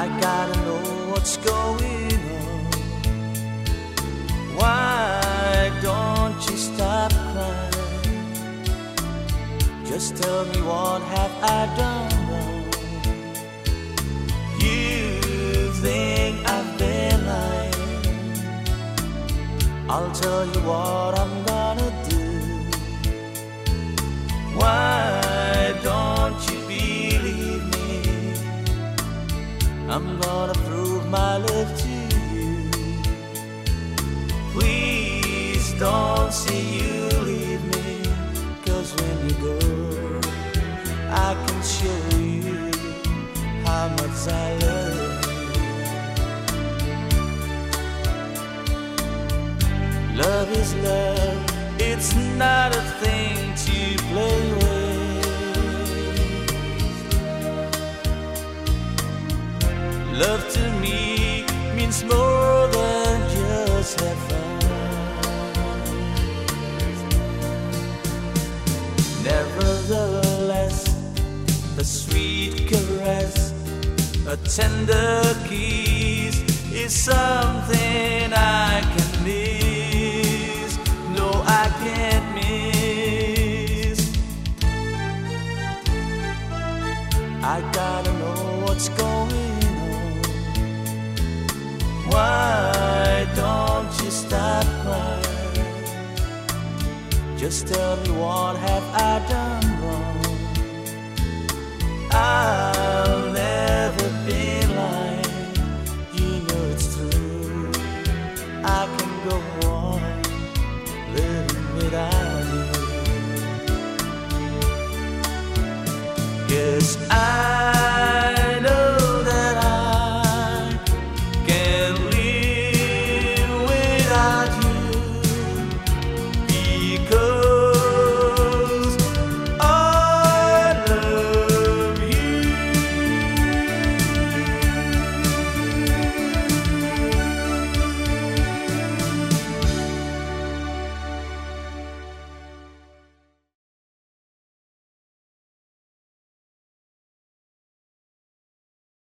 I gotta know what's going on. Why don't you stop crying? Just tell me what have I done wrong? You think I've been lying? I'll tell you what I'm gonna I'm gonna prove my love to you. Please don't see you leave me. Cause when you go, I can show you how much I love you. Love is love, it's not a thing sweet caress, a tender kiss is something I can miss. No, I can't miss. I gotta know what's going on. Why don't you stop crying? Just tell me what happened.